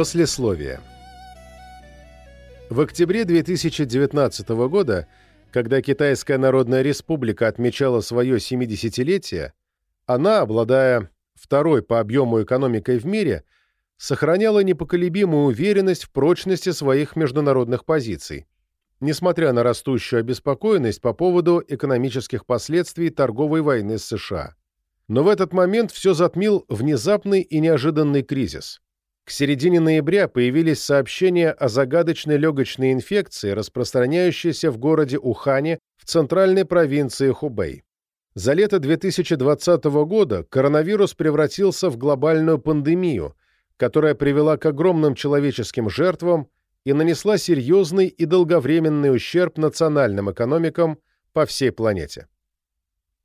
Послесловие. В октябре 2019 года, когда Китайская Народная Республика отмечала свое 70-летие, она, обладая второй по объему экономикой в мире, сохраняла непоколебимую уверенность в прочности своих международных позиций, несмотря на растущую обеспокоенность по поводу экономических последствий торговой войны с США. Но в этот момент все затмил внезапный и неожиданный кризис. К середине ноября появились сообщения о загадочной легочной инфекции, распространяющейся в городе Ухане в центральной провинции Хубэй. За лето 2020 года коронавирус превратился в глобальную пандемию, которая привела к огромным человеческим жертвам и нанесла серьезный и долговременный ущерб национальным экономикам по всей планете.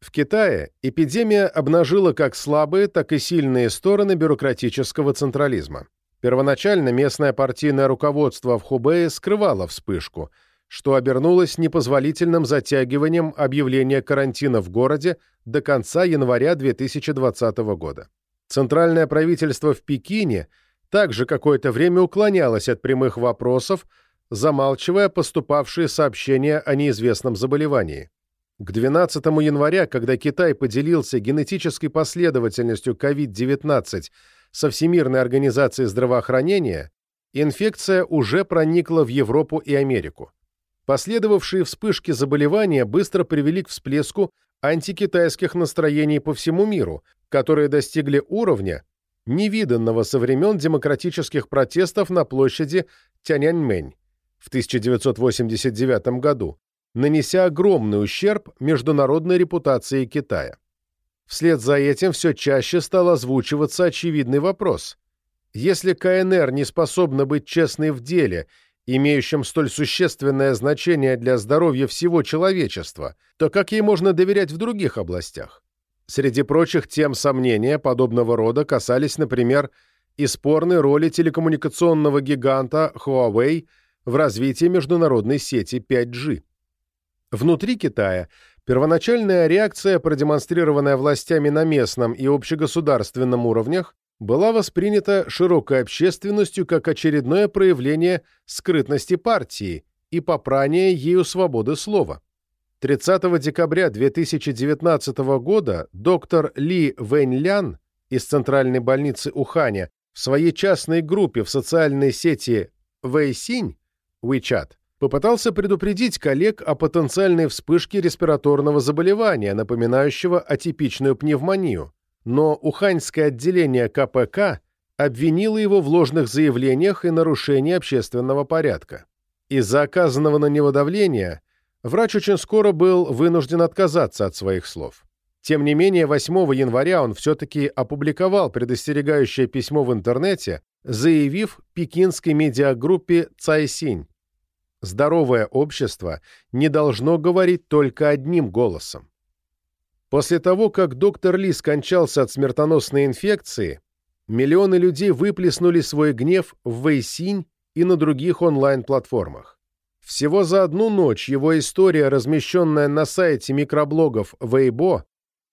В Китае эпидемия обнажила как слабые, так и сильные стороны бюрократического централизма. Первоначально местное партийное руководство в Хубее скрывало вспышку, что обернулось непозволительным затягиванием объявления карантина в городе до конца января 2020 года. Центральное правительство в Пекине также какое-то время уклонялось от прямых вопросов, замалчивая поступавшие сообщения о неизвестном заболевании. К 12 января, когда Китай поделился генетической последовательностью COVID-19 со Всемирной организацией здравоохранения, инфекция уже проникла в Европу и Америку. Последовавшие вспышки заболевания быстро привели к всплеску антикитайских настроений по всему миру, которые достигли уровня, невиданного со времен демократических протестов на площади Тяньаньмэнь в 1989 году, нанеся огромный ущерб международной репутации Китая. Вслед за этим все чаще стал озвучиваться очевидный вопрос. Если КНР не способна быть честной в деле, имеющем столь существенное значение для здоровья всего человечества, то как ей можно доверять в других областях? Среди прочих тем сомнения подобного рода касались, например, и спорной роли телекоммуникационного гиганта Huawei в развитии международной сети 5G. Внутри Китая первоначальная реакция, продемонстрированная властями на местном и общегосударственном уровнях, была воспринята широкой общественностью как очередное проявление скрытности партии и попрание ею свободы слова. 30 декабря 2019 года доктор Ли Вэньлян из Центральной больницы Уханя в своей частной группе в социальной сети Вэйсинь WeChat попытался предупредить коллег о потенциальной вспышке респираторного заболевания, напоминающего атипичную пневмонию, но Уханьское отделение КПК обвинило его в ложных заявлениях и нарушении общественного порядка. Из-за оказанного на него давления врач очень скоро был вынужден отказаться от своих слов. Тем не менее, 8 января он все-таки опубликовал предостерегающее письмо в интернете, заявив пекинской медиагруппе «Цайсинь», здоровое общество не должно говорить только одним голосом. После того, как доктор Ли скончался от смертоносной инфекции, миллионы людей выплеснули свой гнев в Вэйсинь и на других онлайн-платформах. Всего за одну ночь его история, размещенная на сайте микроблогов Weibo,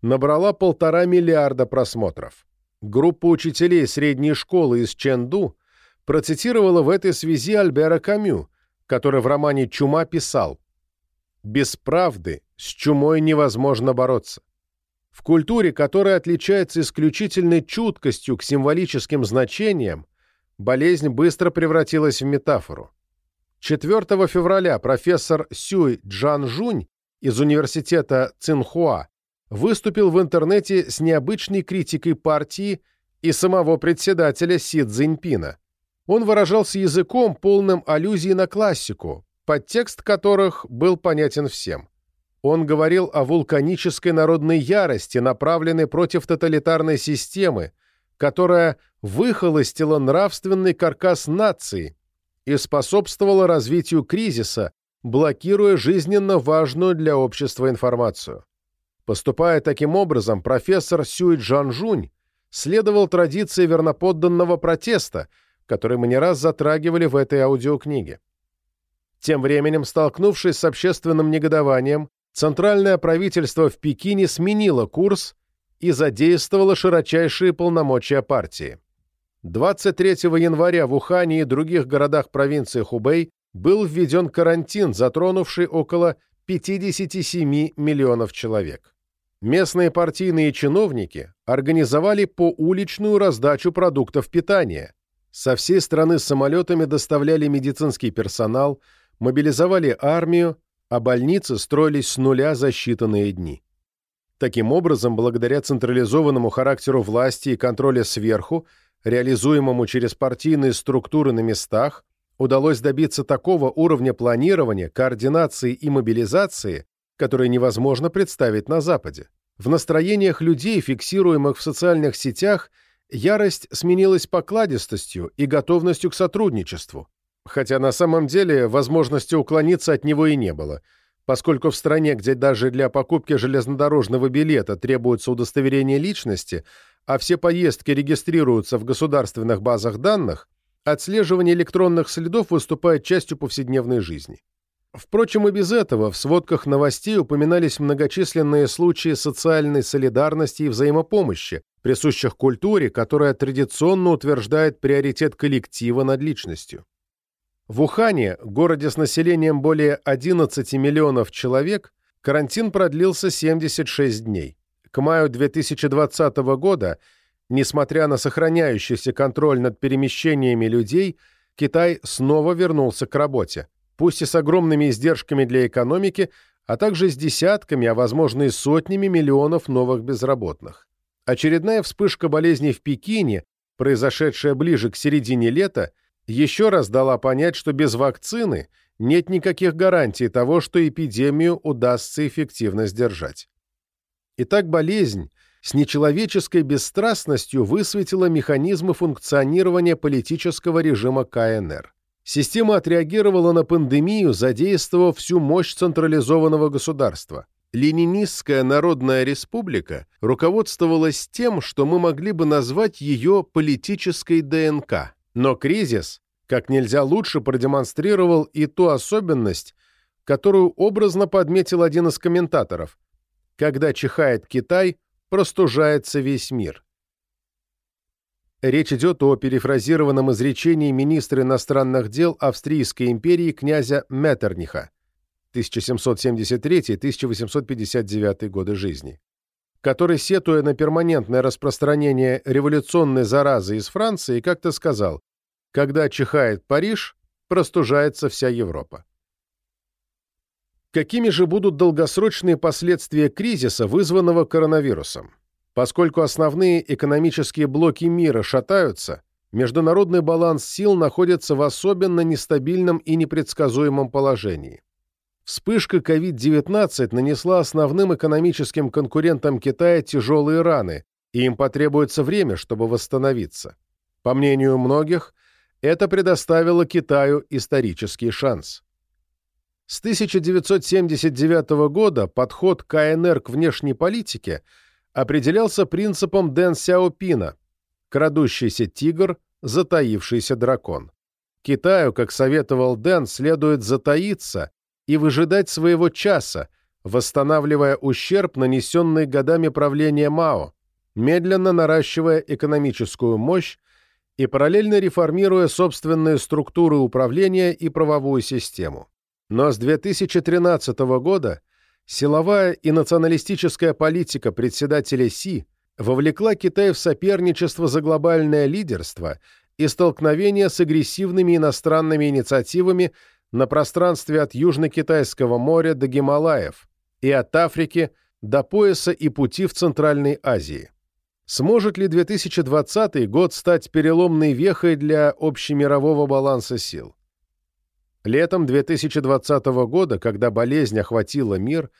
набрала полтора миллиарда просмотров. Группа учителей средней школы из Ченду процитировала в этой связи Альбера Камю, который в романе «Чума» писал «Без правды с чумой невозможно бороться». В культуре, которая отличается исключительной чуткостью к символическим значениям, болезнь быстро превратилась в метафору. 4 февраля профессор Сюй Джан-Жунь из университета Цинхуа выступил в интернете с необычной критикой партии и самого председателя Си Цзиньпина он выражался языком, полным аллюзий на классику, подтекст которых был понятен всем. Он говорил о вулканической народной ярости, направленной против тоталитарной системы, которая выхолостила нравственный каркас нации и способствовала развитию кризиса, блокируя жизненно важную для общества информацию. Поступая таким образом, профессор Сюй Джанжунь следовал традиции верноподданного протеста – который мы не раз затрагивали в этой аудиокниге. Тем временем, столкнувшись с общественным негодованием, центральное правительство в Пекине сменило курс и задействовало широчайшие полномочия партии. 23 января в Ухане и других городах провинции Хубэй был введен карантин, затронувший около 57 миллионов человек. Местные партийные чиновники организовали поуличную раздачу продуктов питания. Со всей страны самолетами доставляли медицинский персонал, мобилизовали армию, а больницы строились с нуля за считанные дни. Таким образом, благодаря централизованному характеру власти и контроля сверху, реализуемому через партийные структуры на местах, удалось добиться такого уровня планирования, координации и мобилизации, который невозможно представить на Западе. В настроениях людей, фиксируемых в социальных сетях, ярость сменилась покладистостью и готовностью к сотрудничеству, хотя на самом деле возможности уклониться от него и не было, поскольку в стране, где даже для покупки железнодорожного билета требуется удостоверение личности, а все поездки регистрируются в государственных базах данных, отслеживание электронных следов выступает частью повседневной жизни. Впрочем, и без этого в сводках новостей упоминались многочисленные случаи социальной солидарности и взаимопомощи, присущих культуре, которая традиционно утверждает приоритет коллектива над личностью. В Ухане, городе с населением более 11 миллионов человек, карантин продлился 76 дней. К маю 2020 года – Несмотря на сохраняющийся контроль над перемещениями людей, Китай снова вернулся к работе, пусть и с огромными издержками для экономики, а также с десятками, а возможно и сотнями миллионов новых безработных. Очередная вспышка болезней в Пекине, произошедшая ближе к середине лета, еще раз дала понять, что без вакцины нет никаких гарантий того, что эпидемию удастся эффективно сдержать. Итак, болезнь с нечеловеческой бесстрастностью высветила механизмы функционирования политического режима КНР. Система отреагировала на пандемию, задействовав всю мощь централизованного государства. Ленинистская Народная Республика руководствовалась тем, что мы могли бы назвать ее политической ДНК. Но кризис как нельзя лучше продемонстрировал и ту особенность, которую образно подметил один из комментаторов. Когда чихает Китай, простужается весь мир. Речь идет о перефразированном изречении министра иностранных дел Австрийской империи князя Меттерниха 1773-1859 годы жизни, который, сетуя на перманентное распространение революционной заразы из Франции, как-то сказал «Когда чихает Париж, простужается вся Европа». Какими же будут долгосрочные последствия кризиса, вызванного коронавирусом? Поскольку основные экономические блоки мира шатаются, международный баланс сил находится в особенно нестабильном и непредсказуемом положении. Вспышка COVID-19 нанесла основным экономическим конкурентам Китая тяжелые раны, и им потребуется время, чтобы восстановиться. По мнению многих, это предоставило Китаю исторический шанс. С 1979 года подход КНР к внешней политике определялся принципом Дэн Сяопина «крадущийся тигр, затаившийся дракон». Китаю, как советовал Дэн, следует затаиться и выжидать своего часа, восстанавливая ущерб, нанесенный годами правления Мао, медленно наращивая экономическую мощь и параллельно реформируя собственные структуры управления и правовую систему. Но с 2013 года силовая и националистическая политика председателя Си вовлекла Китай в соперничество за глобальное лидерство и столкновение с агрессивными иностранными инициативами на пространстве от Южно-Китайского моря до Гималаев и от Африки до пояса и пути в Центральной Азии. Сможет ли 2020 год стать переломной вехой для общемирового баланса сил? Летом 2020 года, когда болезнь охватила мир,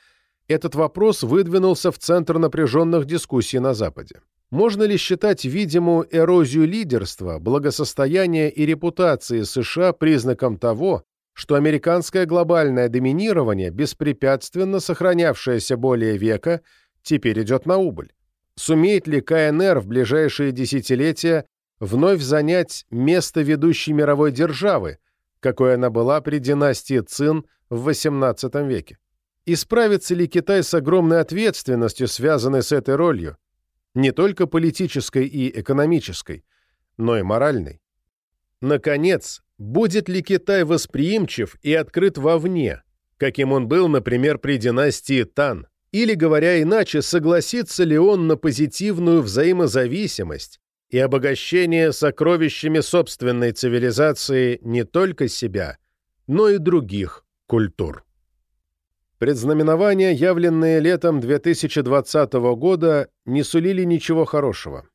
этот вопрос выдвинулся в центр напряженных дискуссий на Западе. Можно ли считать видимую эрозию лидерства, благосостояния и репутации США признаком того, что американское глобальное доминирование, беспрепятственно сохранявшееся более века, теперь идет на убыль? Сумеет ли КНР в ближайшие десятилетия вновь занять место ведущей мировой державы, какой она была при династии Цин в XVIII веке. И справится ли Китай с огромной ответственностью, связанной с этой ролью, не только политической и экономической, но и моральной. Наконец, будет ли Китай восприимчив и открыт вовне, каким он был, например, при династии Тан, или, говоря иначе, согласится ли он на позитивную взаимозависимость и обогащение сокровищами собственной цивилизации не только себя, но и других культур. Предзнаменования, явленные летом 2020 года, не сулили ничего хорошего.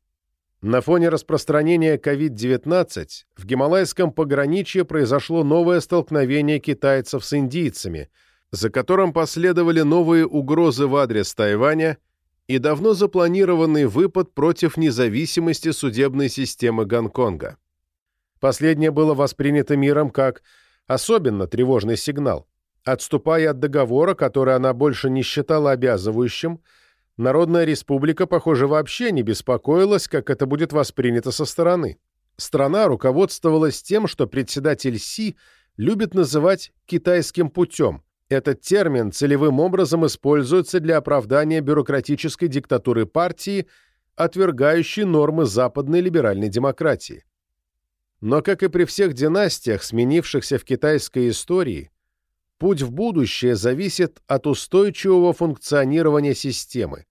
На фоне распространения COVID-19 в Гималайском пограничье произошло новое столкновение китайцев с индийцами, за которым последовали новые угрозы в адрес Тайваня и давно запланированный выпад против независимости судебной системы Гонконга. Последнее было воспринято миром как особенно тревожный сигнал. Отступая от договора, который она больше не считала обязывающим, Народная республика, похоже, вообще не беспокоилась, как это будет воспринято со стороны. Страна руководствовалась тем, что председатель Си любит называть «китайским путем». Этот термин целевым образом используется для оправдания бюрократической диктатуры партии, отвергающей нормы западной либеральной демократии. Но, как и при всех династиях, сменившихся в китайской истории, путь в будущее зависит от устойчивого функционирования системы,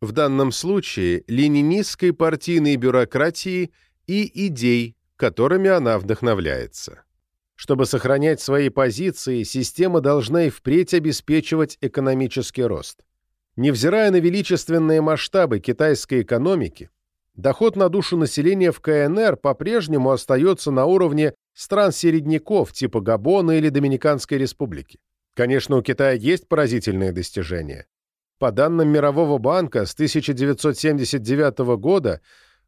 в данном случае ленинистской партийной бюрократии и идей, которыми она вдохновляется. Чтобы сохранять свои позиции, система должна и впредь обеспечивать экономический рост. Невзирая на величественные масштабы китайской экономики, доход на душу населения в КНР по-прежнему остается на уровне стран-середняков типа Габона или Доминиканской республики. Конечно, у Китая есть поразительные достижения. По данным Мирового банка, с 1979 года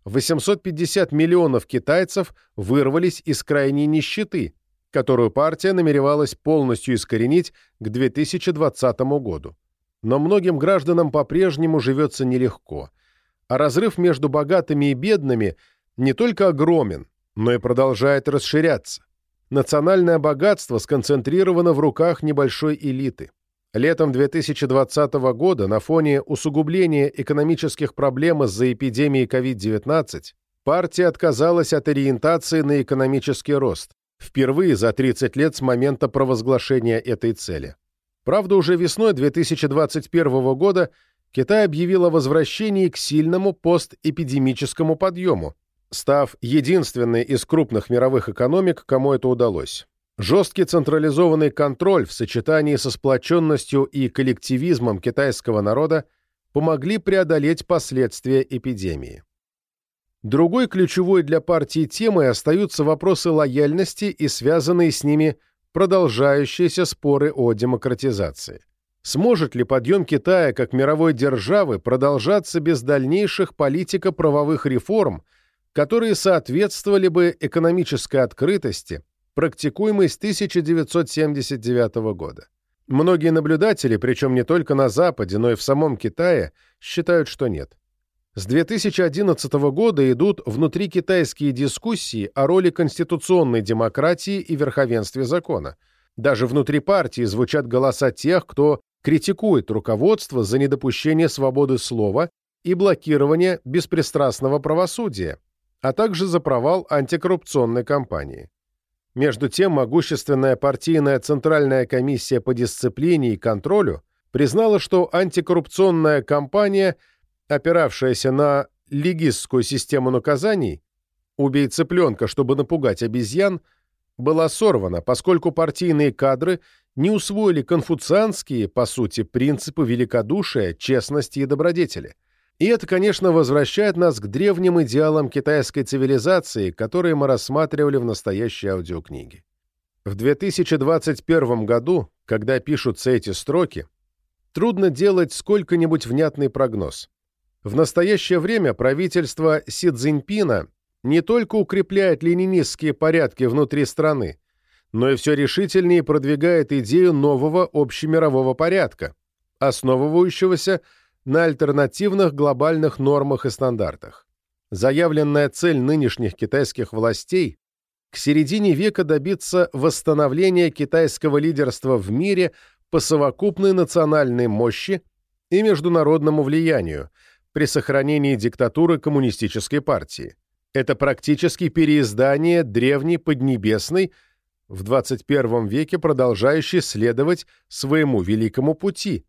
850 миллионов китайцев вырвались из крайней нищеты, которую партия намеревалась полностью искоренить к 2020 году. Но многим гражданам по-прежнему живется нелегко, а разрыв между богатыми и бедными не только огромен, но и продолжает расширяться. Национальное богатство сконцентрировано в руках небольшой элиты. Летом 2020 года на фоне усугубления экономических проблем из-за эпидемии COVID-19 партия отказалась от ориентации на экономический рост, впервые за 30 лет с момента провозглашения этой цели. Правда, уже весной 2021 года Китай объявил о возвращении к сильному постэпидемическому подъему, став единственной из крупных мировых экономик, кому это удалось. Жесткий централизованный контроль в сочетании со сплоченностью и коллективизмом китайского народа помогли преодолеть последствия эпидемии. Другой ключевой для партии темой остаются вопросы лояльности и связанные с ними продолжающиеся споры о демократизации. Сможет ли подъем Китая как мировой державы продолжаться без дальнейших политико-правовых реформ, которые соответствовали бы экономической открытости, практикуемый с 1979 года. Многие наблюдатели, причем не только на Западе, но и в самом Китае, считают, что нет. С 2011 года идут внутрикитайские дискуссии о роли конституционной демократии и верховенстве закона. Даже внутри партии звучат голоса тех, кто критикует руководство за недопущение свободы слова и блокирование беспристрастного правосудия, а также за провал антикоррупционной кампании. Между тем, могущественная партийная Центральная комиссия по дисциплине и контролю признала, что антикоррупционная кампания, опиравшаяся на легистскую систему наказаний, «убей цыпленка, чтобы напугать обезьян», была сорвана, поскольку партийные кадры не усвоили конфуцианские, по сути, принципы великодушия, честности и добродетели. И это, конечно, возвращает нас к древним идеалам китайской цивилизации, которые мы рассматривали в настоящей аудиокниге. В 2021 году, когда пишутся эти строки, трудно делать сколько-нибудь внятный прогноз. В настоящее время правительство Си Цзиньпина не только укрепляет ленинистские порядки внутри страны, но и все решительнее продвигает идею нового общемирового порядка, основывающегося на альтернативных глобальных нормах и стандартах. Заявленная цель нынешних китайских властей к середине века добиться восстановления китайского лидерства в мире по совокупной национальной мощи и международному влиянию при сохранении диктатуры коммунистической партии. Это практически переиздание древней Поднебесной, в 21 веке продолжающей следовать своему великому пути,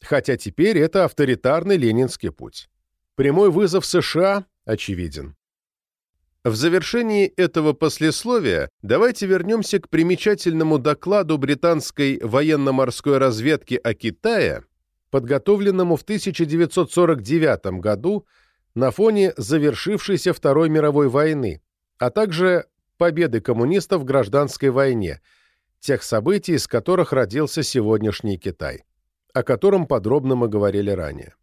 хотя теперь это авторитарный ленинский путь. Прямой вызов США очевиден. В завершении этого послесловия давайте вернемся к примечательному докладу британской военно-морской разведки о Китае, подготовленному в 1949 году на фоне завершившейся Второй мировой войны, а также победы коммунистов в гражданской войне, тех событий, из которых родился сегодняшний Китай, о котором подробно мы говорили ранее.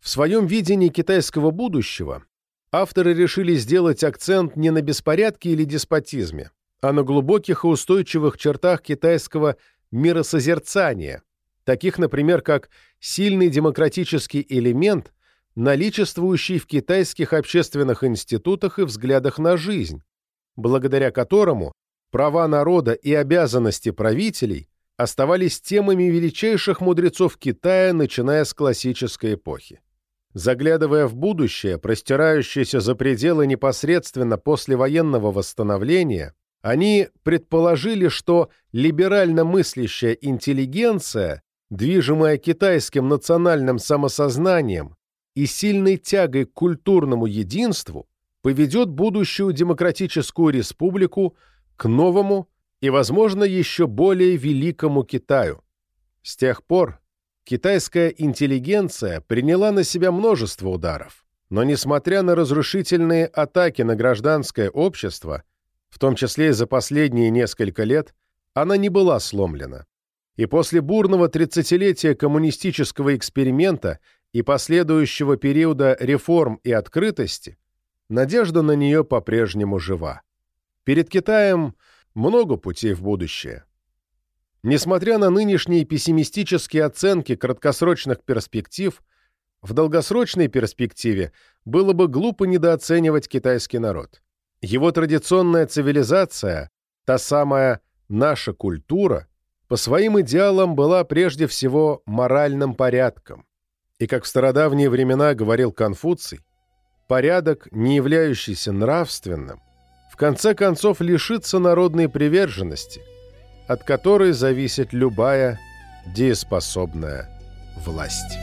В своем видении китайского будущего авторы решили сделать акцент не на беспорядке или деспотизме, а на глубоких и устойчивых чертах китайского миросозерцания, таких, например, как сильный демократический элемент, наличествующий в китайских общественных институтах и взглядах на жизнь, благодаря которому права народа и обязанности правителей оставались темами величайших мудрецов Китая, начиная с классической эпохи. Заглядывая в будущее, простирающееся за пределы непосредственно послевоенного восстановления, они предположили, что либерально мыслящая интеллигенция, движимая китайским национальным самосознанием и сильной тягой к культурному единству, поведет будущую демократическую республику к новому и, возможно, еще более великому Китаю. С тех пор китайская интеллигенция приняла на себя множество ударов. Но несмотря на разрушительные атаки на гражданское общество, в том числе и за последние несколько лет, она не была сломлена. И после бурного тридцатилетия коммунистического эксперимента и последующего периода реформ и открытости, надежда на нее по-прежнему жива. Перед Китаем много путей в будущее. Несмотря на нынешние пессимистические оценки краткосрочных перспектив, в долгосрочной перспективе было бы глупо недооценивать китайский народ. Его традиционная цивилизация, та самая наша культура, по своим идеалам была прежде всего моральным порядком. И как в стародавние времена говорил Конфуций, порядок, не являющийся нравственным, конце концов лишится народной приверженности – от которой зависит любая дееспособная власть.